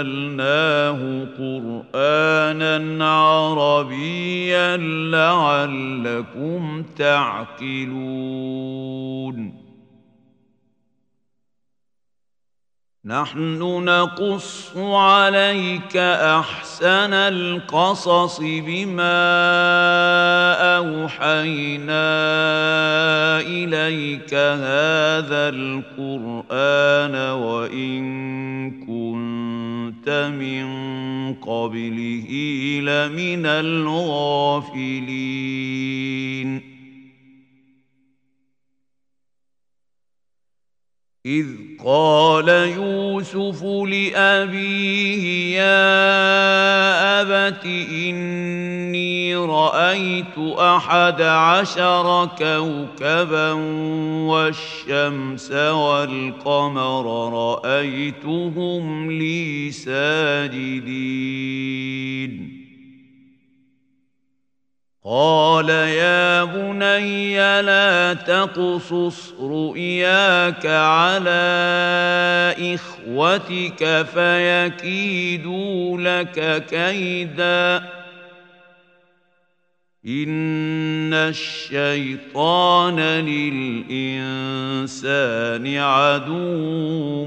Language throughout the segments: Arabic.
أنزلناه قرآنا عربيا لعلكم تعقلون. نحن نقص عليك أحسن القصص بما أوحينا إليك هذا القرآن وإن كنت من قبله لمن الغافلين. إذ قال يوسف لأبيه يا أبت إني رأيت أحد عشر كوكبا والشمس والقمر رأيتهم لي ساجدين. قال يا بني لا تقصص رؤياك على إخوتك فيكيدوا لك كيدا. إن الشيطان للإنسان عدو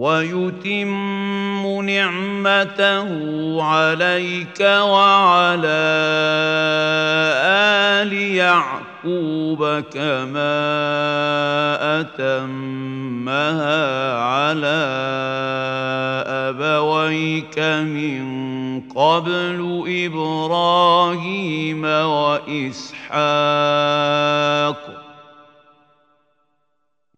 ويتم نعمته عليك وعلى آل يعقوب كما أتمها على أبويك من قبل إبراهيم وإسحاق.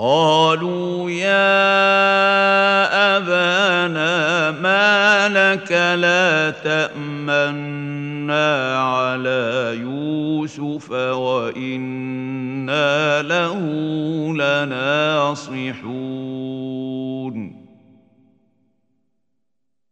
قالوا يا أبانا ما لك لا تأمنا على يوسف وإنا له لناصحون.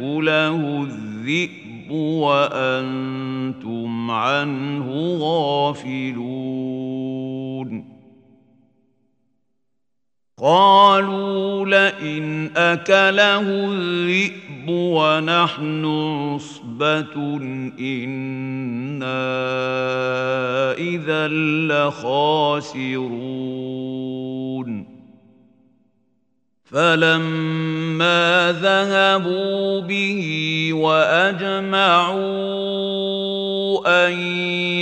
يأكله الذئب وأنتم عنه غافلون. قالوا لئن أكله الذئب ونحن عصبة إنا إذا لخاسرون. فلما ذهبوا به واجمعوا ان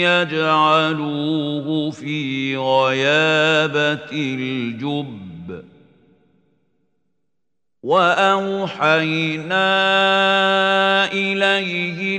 يجعلوه في غيابه الجب واوحينا اليه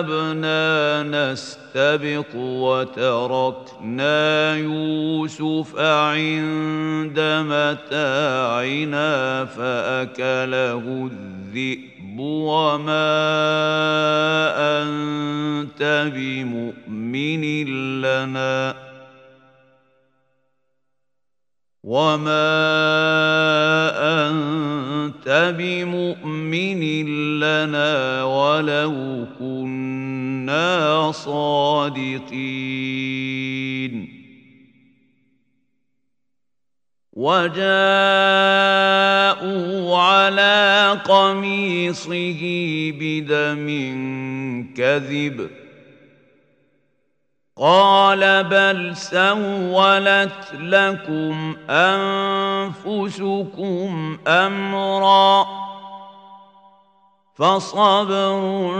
ذهبنا نستبق وتركنا يوسف عند متاعنا فأكله الذئب وما أنت بمؤمن لنا وما أنت بمؤمن لنا ولو كنا صادقين وجاءوا على قميصه بدم كذب قال بل سولت لكم أنفسكم أمرا فصبر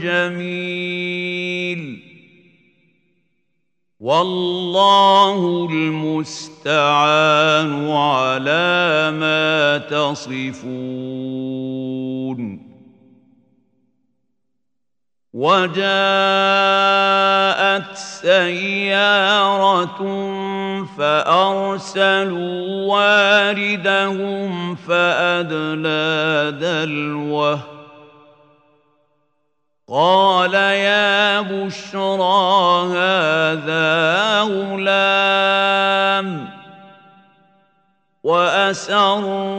جميل. والله المستعان على ما تصفون. وجاءت سيارة فأرسلوا واردهم فأدلى دلوه. قال يا بشرى هذا غلام. وأسروه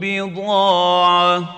بضاعةً.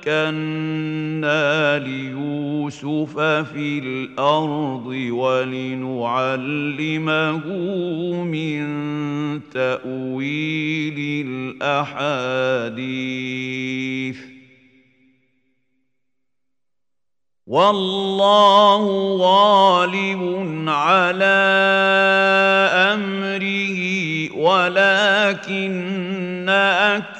مكنا ليوسف في الأرض ولنعلمه من تأويل الأحاديث. والله غالب على أمره ولكن أكثر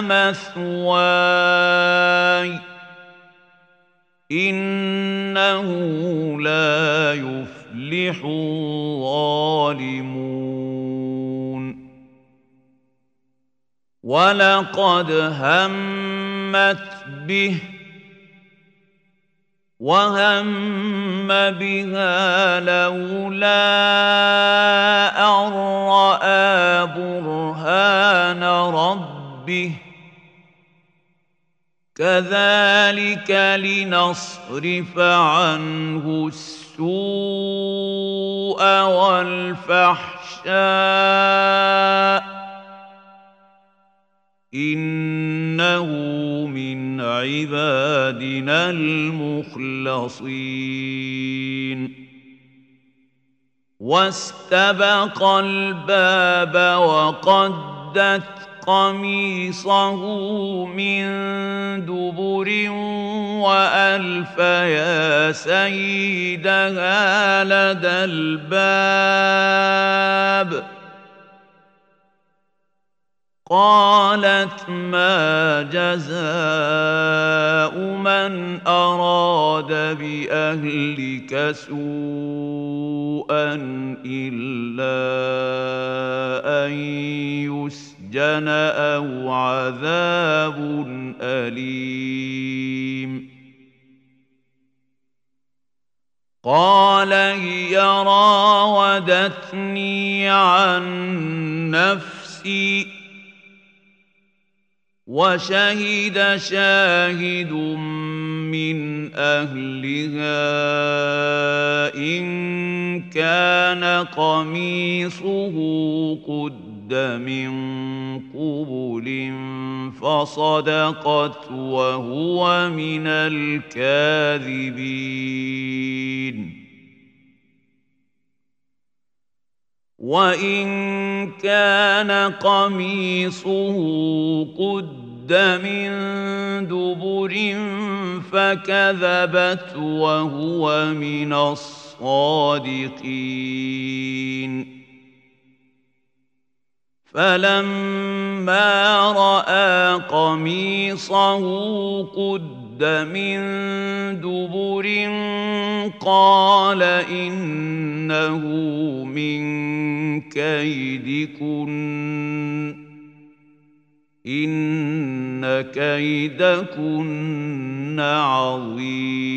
مثواي. إنه لا يفلح الظالمون. ولقد همت به وهم بها لولا أن رأى برهان ربه. كذلك لنصرف عنه السوء والفحشاء. إنه من عبادنا المخلصين. واستبق الباب وقدت قميصه من دبر وألف يا سيدها لدى الباب. قالت ما جزاء من أراد بأهلك سوءا إلا أن يسجن أو عذاب اليم قال هي راودتني عن نفسي وشهد شاهد من اهلها ان كان قميصه قد من قبل فصدقت وهو من الكاذبين. وإن كان قميصه قد من دبر فكذبت وهو من الصادقين. فلما رأى قميصه قد من دبر قال إنه من كيدكن. إن كيدكن عظيم.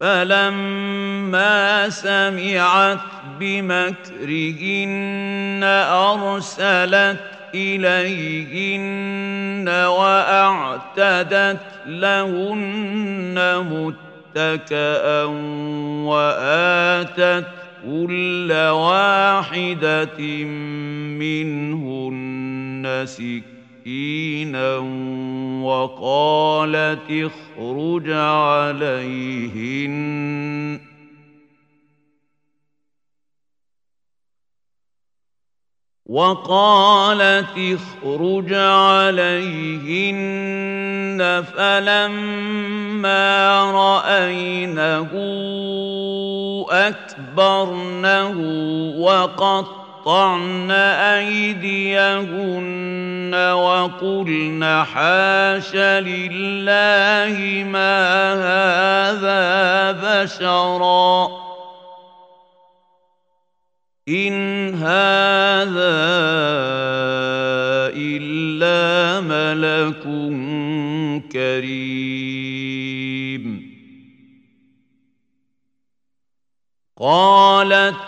فلما سمعت بمكرهن ارسلت إليهن وأعتدت لهن متكأ وآتت كل واحدة منهن سكينا وقالت اخرج عليهن وقالت اخرج عليهن فلما رأينه أكبرنه وقطعن أيديهن وقلن حاش لله ما هذا بشرا. إن هذا إلا ملك كريم. قالت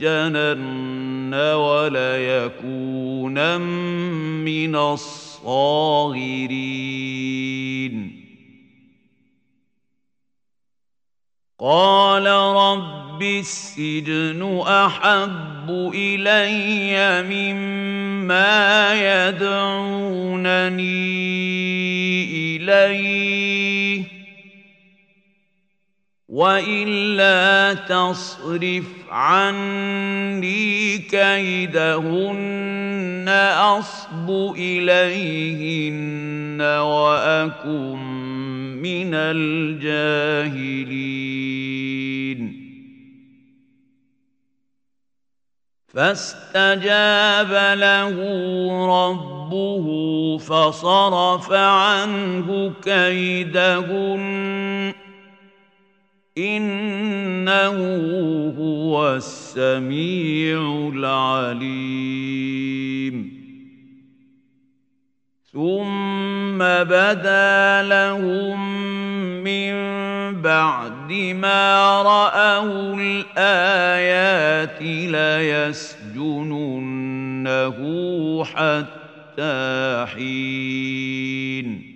ليسجنن وليكون من الصاغرين. قال رب السجن أحب إلي مما يدعونني إليه. والا تصرف عني كيدهن اصب اليهن واكن من الجاهلين فاستجاب له ربه فصرف عنه كيدهن إنه هو السميع العليم. ثم بدا لهم من بعد ما رأوا الآيات ليسجننه حتى حين.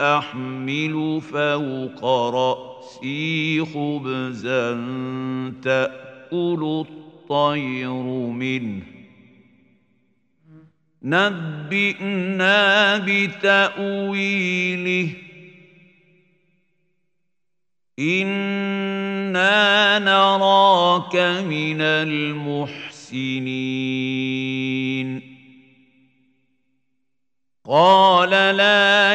أحمل فوق رأسي خبزا تأكل الطير منه. نبئنا بتأويله. إنا نراك من المحسنين. قال لا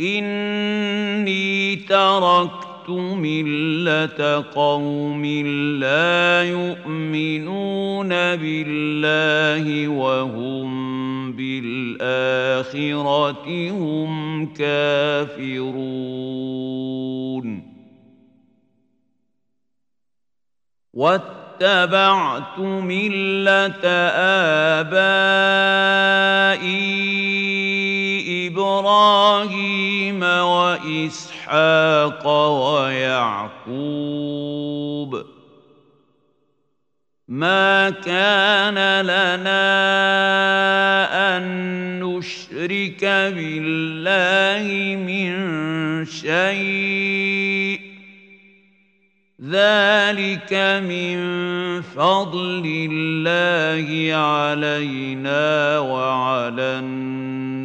إني تركت ملة قوم لا يؤمنون بالله وهم بالآخرة هم كافرون. واتبعت ملة آبائي إبراهيم وإسحاق ويعقوب. ما كان لنا أن نشرك بالله من شيء. ذلك من فضل الله علينا وعلى الناس.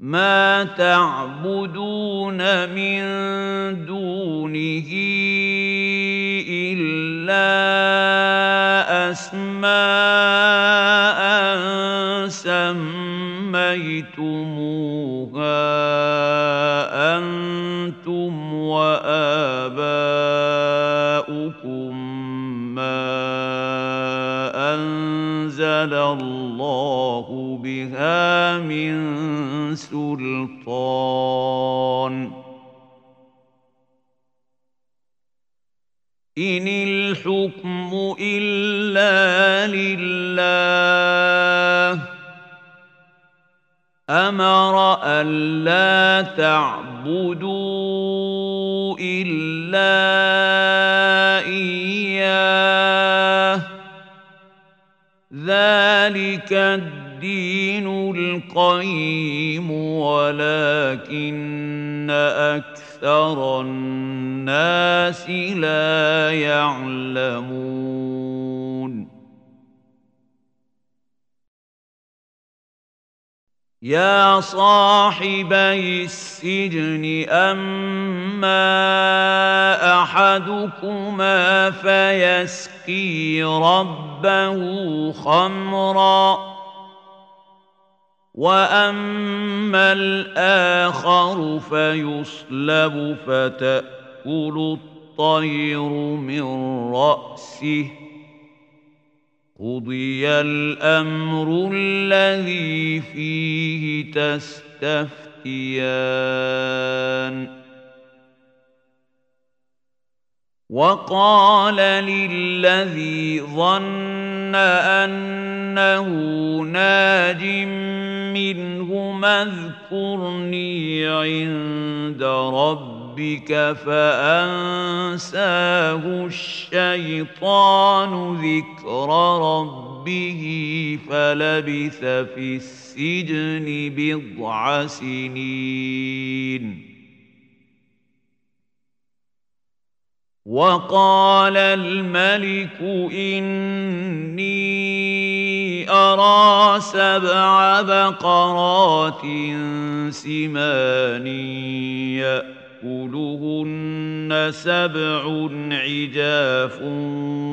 ما تعبدون من دونه إلا أسماء سميتموها سلطان. إن الحكم إلا لله أمر ألا تعبدوا إلا إياه. ذلك الدين القيم ولكن أكثر الناس لا يعلمون. يا صاحبي السجن أما أحدكما فيسقي ربه خمرًا. واما الآخر فيصلب فتاكل الطير من راسه قضي الامر الذي فيه تستفتيان وقال للذي ظن انه ناج منهما اذكرني عند ربك فأنساه الشيطان ذكر ربه فلبث في السجن بضع سنين. وقال الملك إني أرى سبع بقرات سمان يأكلهن سبع عجاف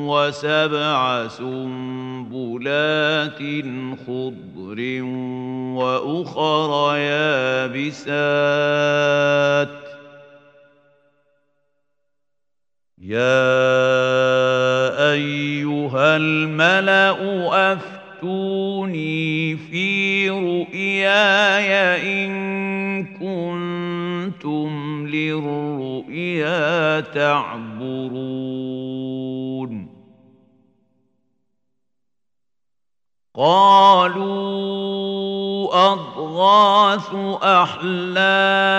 وسبع سنبلات خضر وأخر يابسات يا أيها الملأ افتوني في رؤياي إن كنتم للرؤيا تعبرون. قالوا أضغاث أحلام.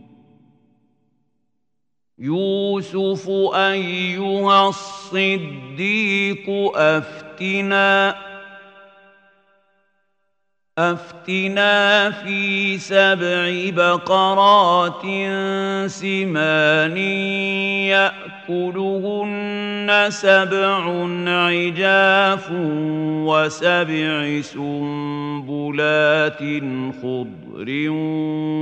يوسف أيها الصديق أفتنا أفتنا في سبع بقرات سمان سبع عجاف وسبع سنبلات خضر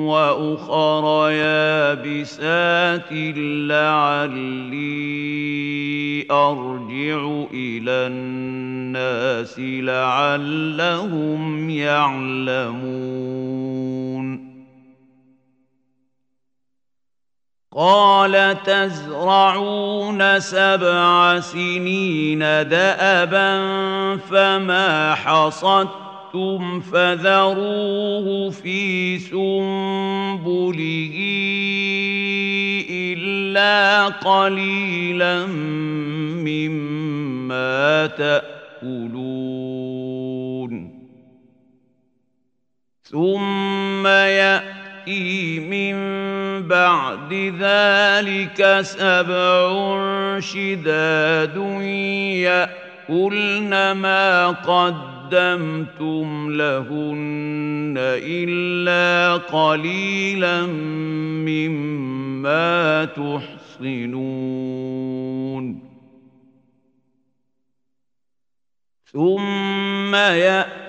وأخر يابسات لعلي أرجع إلى الناس لعلهم يعلمون قال تزرعون سبع سنين دابا فما حصدتم فذروه في سنبله إلا قليلا مما تأكلون. ثم من بعد ذلك سبع شداد يأكلن ما قدمتم لهن إلا قليلا مما تحصنون. ثم ياتي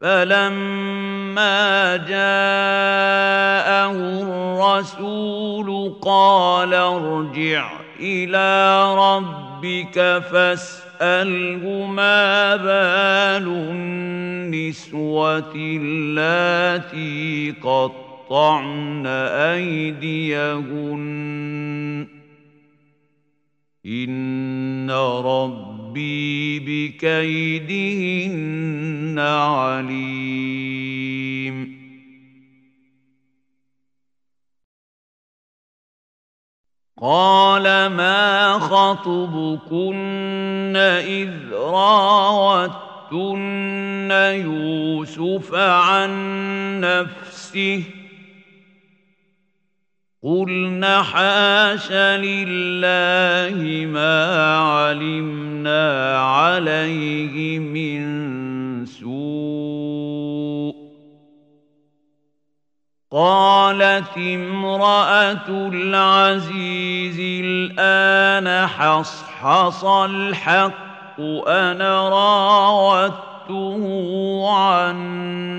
فلما جاءه الرسول قال ارجع إلى ربك فاساله ما بال النسوه اللاتي قطعن ايديهن ان ربي بكيدهن عليم قال ما خطبكن اذ راوتن يوسف عن نفسه قلنا حاش لله ما علمنا عليه من سوء قالت امراه العزيز الان حصحص الحق أنا راودته عن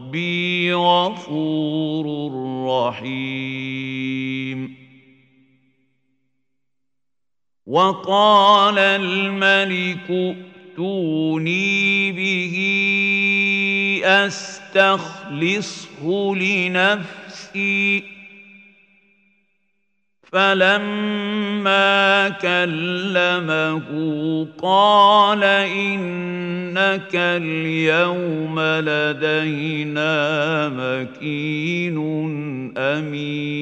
غفور رحيم. وقال الملك ائتوني به أستخلصه لنفسي. فلما كلمه قال انك اليوم لدينا مكين امين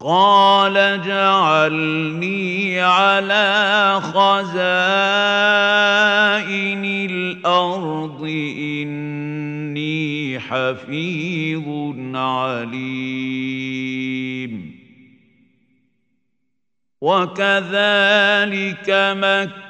قال اجعلني على خزائن الأرض إني حفيظ عليم. وكذلك مكة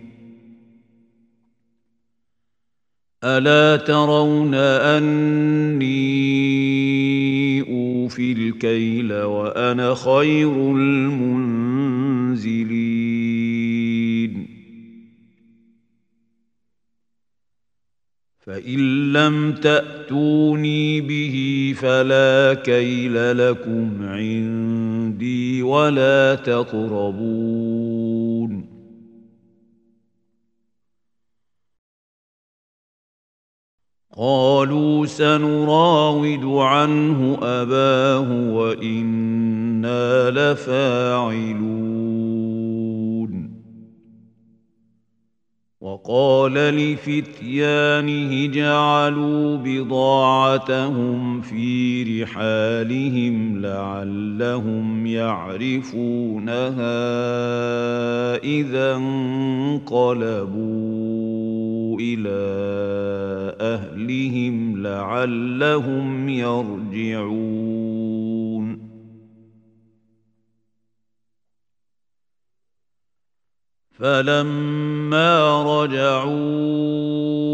ألا ترون أني أوفي الكيل وأنا خير المنزلين. فإن لم تأتوني به فلا كيل لكم عندي ولا تقربون. قالوا سنراود عنه أباه وإنا لفاعلون. وقال لفتيانه جعلوا بضاعتهم في رحالهم لعلهم يعرفونها إذا انقلبوا. إلى أهلهم لعلهم يرجعون. فلما رجعوا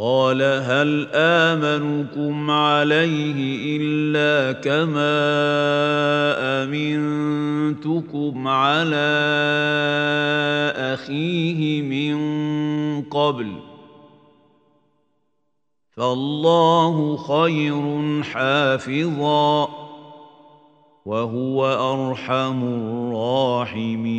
قال هل آمنكم عليه إلا كما أمنتكم على أخيه من قبل فالله خير حافظا وهو أرحم الراحمين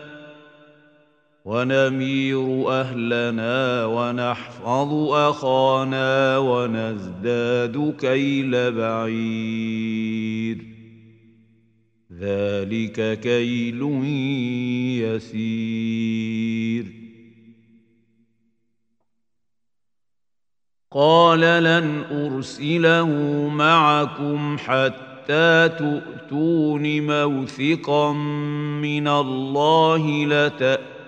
ونمير أهلنا ونحفظ أخانا ونزداد كيل بعير. ذلك كيل يسير. قال لن أرسله معكم حتى حتى تؤتون موثقا من الله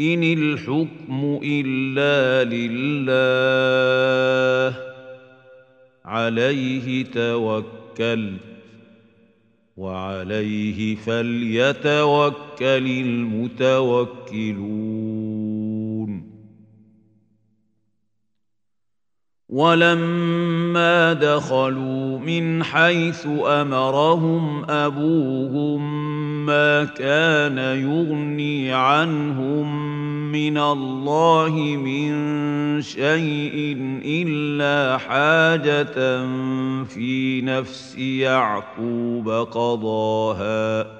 إن الحكم إلا لله. عليه توكلت وعليه فليتوكل المتوكلون. ولما دخلوا من حيث أمرهم أبوهم ما كان يغني عنهم من الله من شيء إلا حاجة في نفس يعقوب قضاها.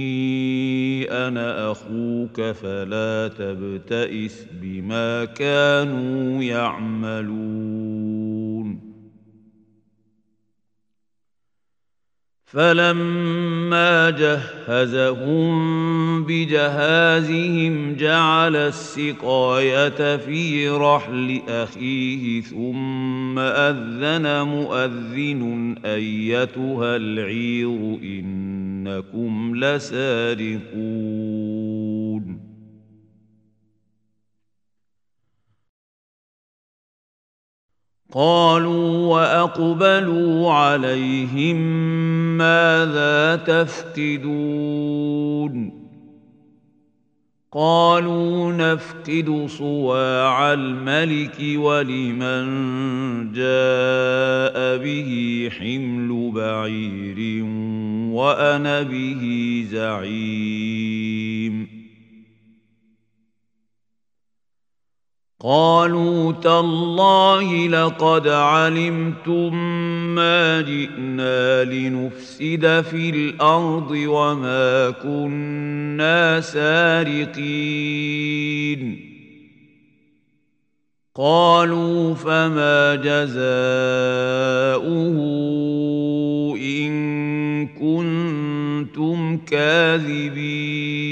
أنا أخوك فلا تبتئس بما كانوا يعملون فلما جهزهم بجهازهم جعل السقايه في رحل اخيه ثم اذن مؤذن ايتها العير إنكم لسارقون. قالوا وأقبلوا عليهم ماذا تفقدون قالوا نفقد صواع الملك ولمن جاء به حمل بعير وأنا به زعيم. قالوا تالله لقد علمتم ما جئنا لنفسد في الأرض وما كنا سارقين قالوا فما جزاؤه ان كنتم كاذبين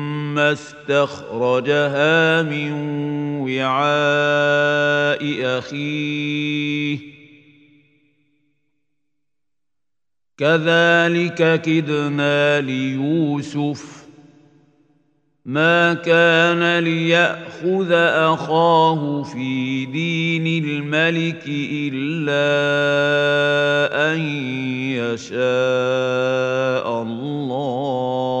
استخرجها من وعاء أخيه. كذلك كدنا ليوسف. ما كان ليأخذ أخاه في دين الملك إلا أن يشاء الله.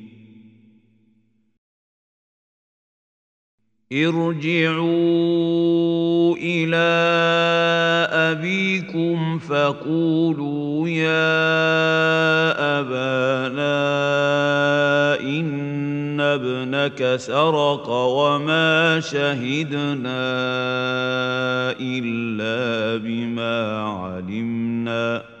ارجعوا إلى أبيكم فقولوا يا أبانا إن ابنك سرق وما شهدنا إلا بما علمنا.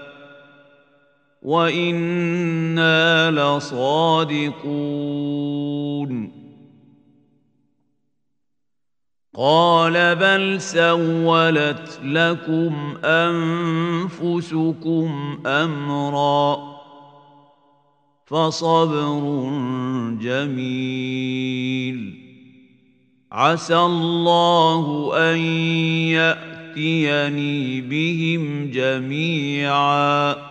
وأنا لصادقون قال بل سولت لكم انفسكم امرا فصبر جميل عسى الله ان ياتيني بهم جميعا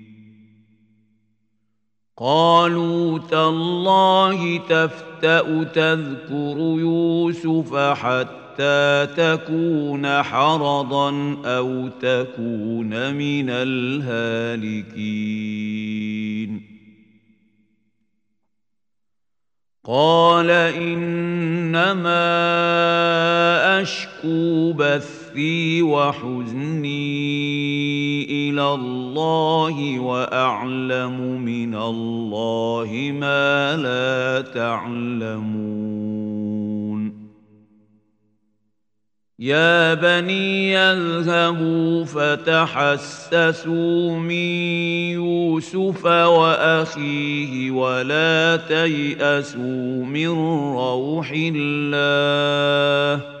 قالوا تالله تفتأ تذكر يوسف حتى تكون حرضا أو تكون من الهالكين. قال إنما أشكو بثي وحزني إلى الله وأعلم من الله ما لا تعلمون. يا بني اذهبوا فتحسسوا من يوسف وأخيه ولا تيأسوا من روح الله.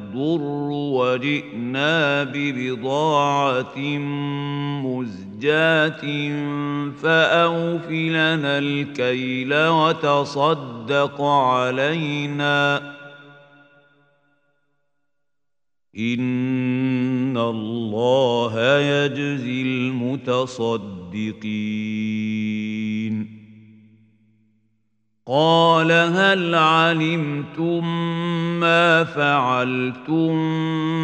وجئنا ببضاعة مزجاة فأوفلنا الكيل وتصدق علينا. إن الله يجزي المتصدقين. قال هل علمتم ما فعلتم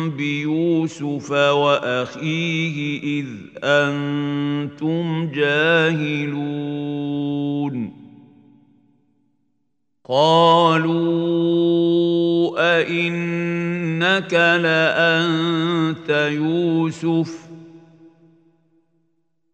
بيوسف وأخيه إذ أنتم جاهلون؟ قالوا أئنك لأنت يوسف؟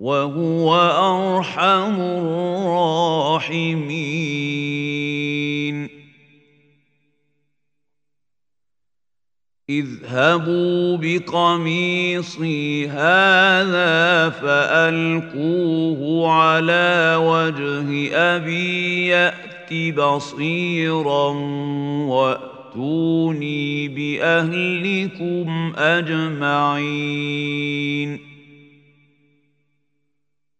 وهو أرحم الراحمين. اذهبوا بقميصي هذا فألقوه على وجه أبي يأت بصيرا وأتوني بأهلكم أجمعين.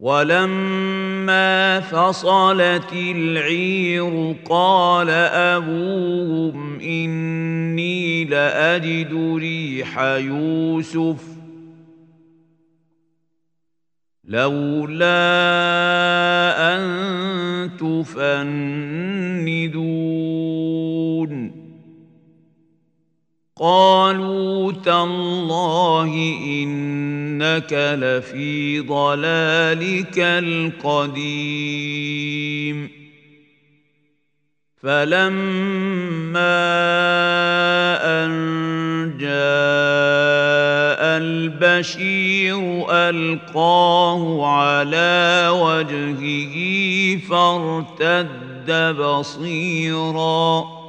ولما فصلت العير قال أبوهم إني لأجد ريح يوسف. لولا أن تفندون. قالوا تالله إنك لفي ضلالك القديم. فلما أن جاء البشير ألقاه على وجهه فارتد بصيراً.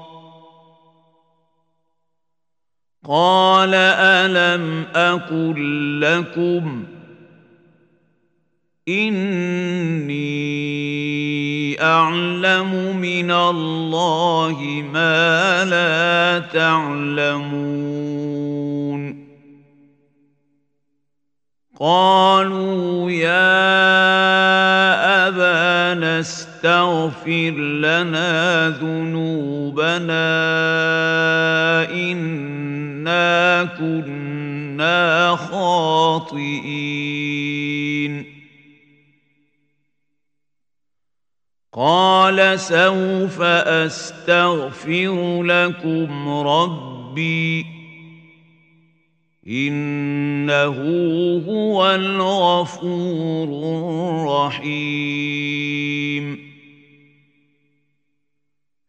قال ألم أقل لكم إني أعلم من الله ما لا تعلمون قالوا يا أبانا استغفر لنا ذنوبنا إن إنا كنا خاطئين قال سوف استغفر لكم ربي انه هو الغفور الرحيم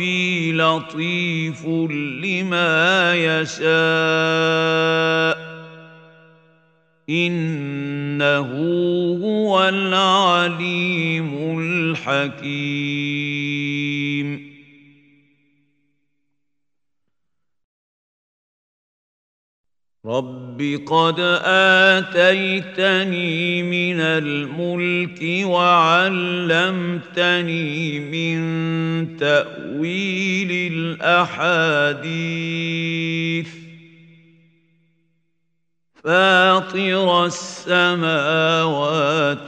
ربي لطيف لما يشاء انه هو العليم الحكيم رب قد اتيتني من الملك وعلمتني من تاويل الاحاديث. فاطر السماوات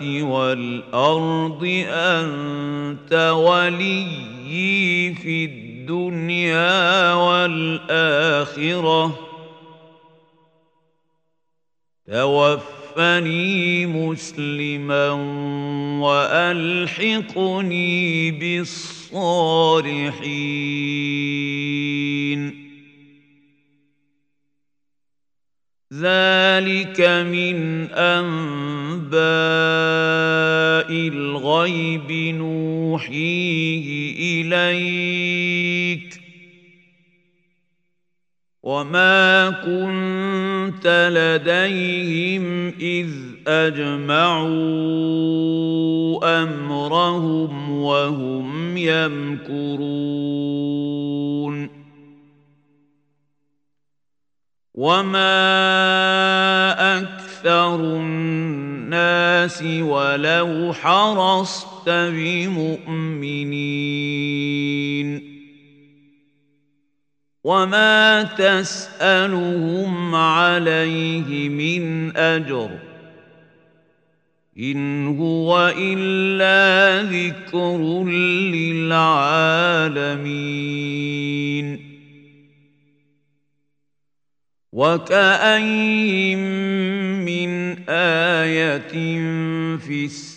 والارض انت وليي في الدنيا والاخره. توفني مسلما وألحقني بالصالحين. ذلك من أنباء الغيب نوحيه إليك. وما كنت لديهم اذ اجمعوا امرهم وهم يمكرون وما أكثر الناس ولو حرصت بمؤمنين وما تسالهم عليه من اجر ان هو الا ذكر للعالمين وكاين من إيه في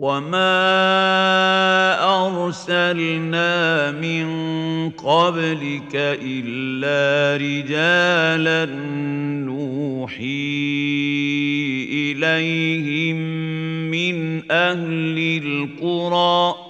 وما أرسلنا من قبلك إلا رجالا نوحي إليهم من أهل القرى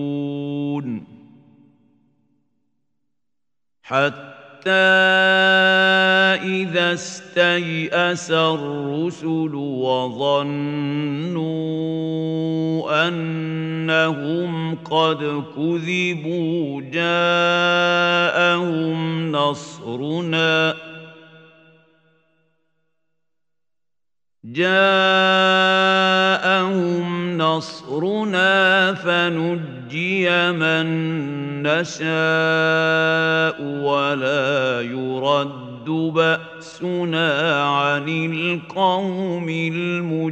حتى إذا استيأس الرسل وظنوا أنهم قد كذبوا جاءهم نصرنا جاءهم نصرنا فنجي من نشاء ولا يرد بأسنا عن القوم المجرمين.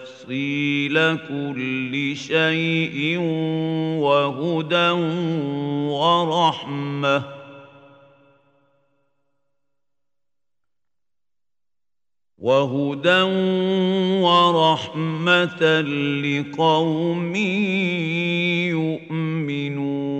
تفصيل كل شيء وهدى ورحمة. وهدى ورحمة لقوم يؤمنون.